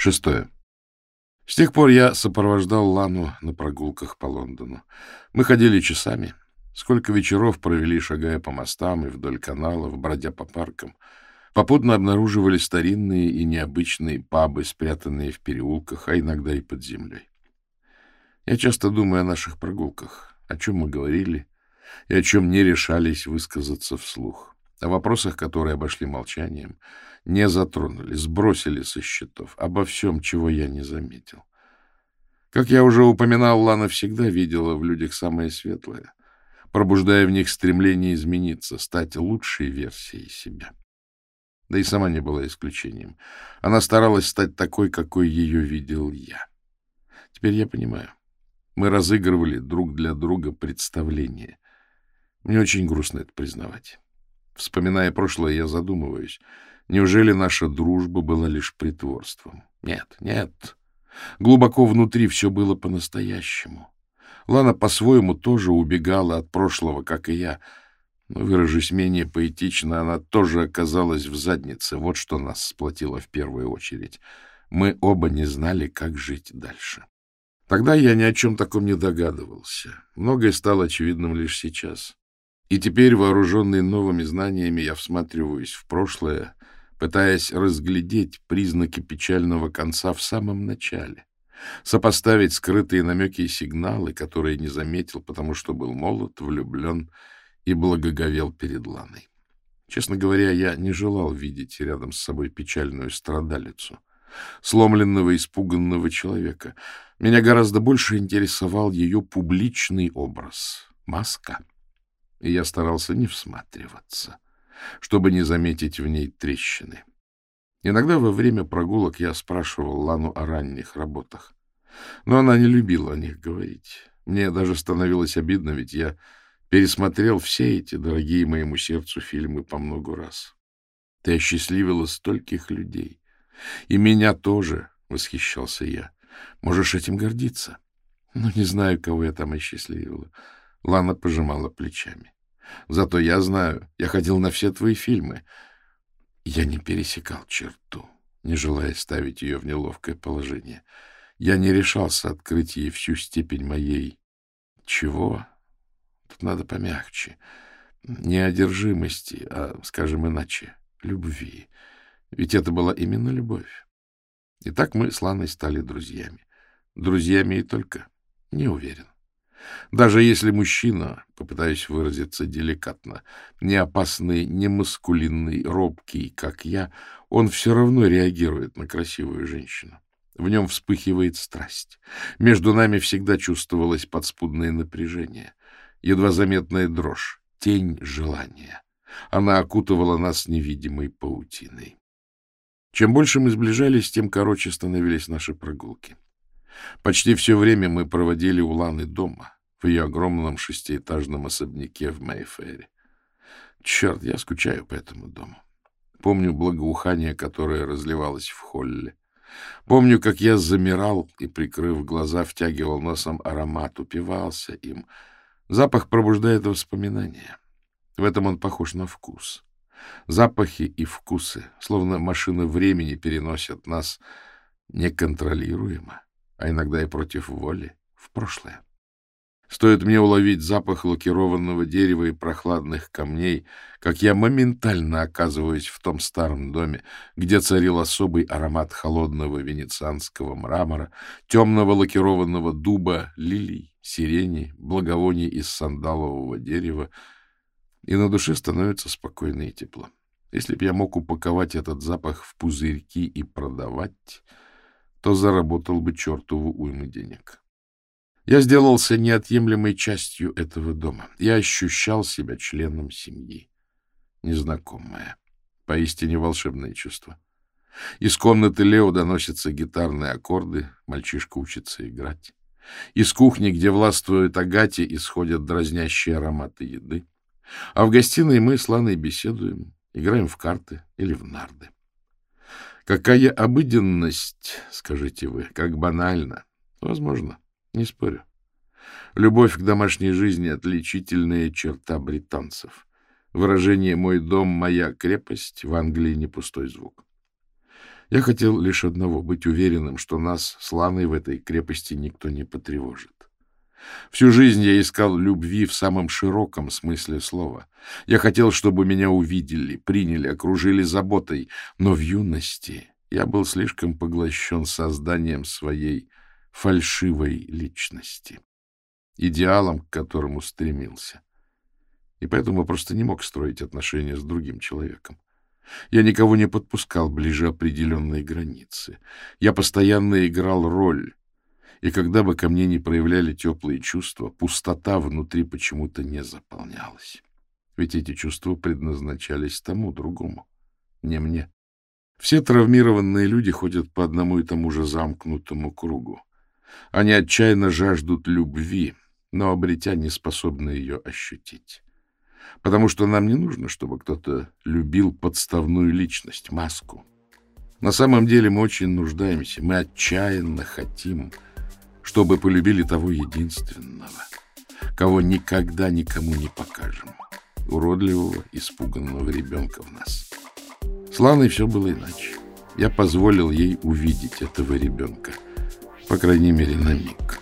Шестое. С тех пор я сопровождал Лану на прогулках по Лондону. Мы ходили часами. Сколько вечеров провели, шагая по мостам и вдоль каналов, бродя по паркам. Попутно обнаруживали старинные и необычные пабы, спрятанные в переулках, а иногда и под землей. Я часто думаю о наших прогулках, о чем мы говорили и о чем не решались высказаться вслух, о вопросах, которые обошли молчанием, не затронули, сбросили со счетов, обо всем, чего я не заметил. Как я уже упоминал, Лана всегда видела в людях самое светлое, пробуждая в них стремление измениться, стать лучшей версией себя. Да и сама не была исключением. Она старалась стать такой, какой ее видел я. Теперь я понимаю. Мы разыгрывали друг для друга представление. Мне очень грустно это признавать. Вспоминая прошлое, я задумываюсь — Неужели наша дружба была лишь притворством? Нет, нет. Глубоко внутри все было по-настоящему. Лана по-своему тоже убегала от прошлого, как и я. Но, выражусь менее поэтично, она тоже оказалась в заднице. Вот что нас сплотило в первую очередь. Мы оба не знали, как жить дальше. Тогда я ни о чем таком не догадывался. Многое стало очевидным лишь сейчас. И теперь, вооруженный новыми знаниями, я всматриваюсь в прошлое, пытаясь разглядеть признаки печального конца в самом начале, сопоставить скрытые намеки и сигналы, которые не заметил, потому что был молод, влюблен и благоговел перед Ланой. Честно говоря, я не желал видеть рядом с собой печальную страдалицу, сломленного, испуганного человека. Меня гораздо больше интересовал ее публичный образ — маска. И я старался не всматриваться — чтобы не заметить в ней трещины. Иногда во время прогулок я спрашивал Лану о ранних работах, но она не любила о них говорить. Мне даже становилось обидно, ведь я пересмотрел все эти дорогие моему сердцу фильмы по много раз. Ты осчастливила стольких людей. И меня тоже, — восхищался я. Можешь этим гордиться. Ну, не знаю, кого я там осчастливила. Лана пожимала плечами. Зато я знаю, я ходил на все твои фильмы. Я не пересекал черту, не желая ставить ее в неловкое положение. Я не решался открыть ей всю степень моей... Чего? Тут надо помягче. Не одержимости, а, скажем иначе, любви. Ведь это была именно любовь. И так мы с Ланой стали друзьями. Друзьями и только. Не уверен. Даже если мужчина, попытаюсь выразиться деликатно, не опасный, не маскулинный, робкий, как я, он все равно реагирует на красивую женщину. В нем вспыхивает страсть. Между нами всегда чувствовалось подспудное напряжение, едва заметная дрожь, тень желания. Она окутывала нас невидимой паутиной. Чем больше мы сближались, тем короче становились наши прогулки. Почти все время мы проводили у Ланы дома, в ее огромном шестиэтажном особняке в Мэйфэре. Черт, я скучаю по этому дому. Помню благоухание, которое разливалось в холле. Помню, как я замирал и, прикрыв глаза, втягивал носом аромат, упивался им. Запах пробуждает воспоминания. В этом он похож на вкус. Запахи и вкусы, словно машины времени, переносят нас неконтролируемо а иногда и против воли, в прошлое. Стоит мне уловить запах лакированного дерева и прохладных камней, как я моментально оказываюсь в том старом доме, где царил особый аромат холодного венецианского мрамора, темного лакированного дуба, лилий, сирени, благовоний из сандалового дерева, и на душе становится спокойно и тепло. Если б я мог упаковать этот запах в пузырьки и продавать, то заработал бы чертову уйму денег. Я сделался неотъемлемой частью этого дома. Я ощущал себя членом семьи. Незнакомое, поистине волшебное чувство. Из комнаты Лео доносятся гитарные аккорды, мальчишка учится играть. Из кухни, где властвует Агати, исходят дразнящие ароматы еды. А в гостиной мы с Ланой беседуем, играем в карты или в нарды. Какая обыденность, скажите вы, как банально. Возможно, не спорю. Любовь к домашней жизни — отличительная черта британцев. Выражение «мой дом, моя крепость» в Англии не пустой звук. Я хотел лишь одного — быть уверенным, что нас с Ланой в этой крепости никто не потревожит. Всю жизнь я искал любви в самом широком смысле слова. Я хотел, чтобы меня увидели, приняли, окружили заботой, но в юности я был слишком поглощен созданием своей фальшивой личности, идеалом, к которому стремился. И поэтому просто не мог строить отношения с другим человеком. Я никого не подпускал ближе определенной границы. Я постоянно играл роль, и когда бы ко мне не проявляли теплые чувства, пустота внутри почему-то не заполнялась. Ведь эти чувства предназначались тому другому, не мне. Все травмированные люди ходят по одному и тому же замкнутому кругу. Они отчаянно жаждут любви, но, обретя, не способны ее ощутить. Потому что нам не нужно, чтобы кто-то любил подставную личность, маску. На самом деле мы очень нуждаемся, мы отчаянно хотим чтобы полюбили того единственного, кого никогда никому не покажем, уродливого, испуганного ребенка в нас. С Ланой все было иначе. Я позволил ей увидеть этого ребенка, по крайней мере, на миг.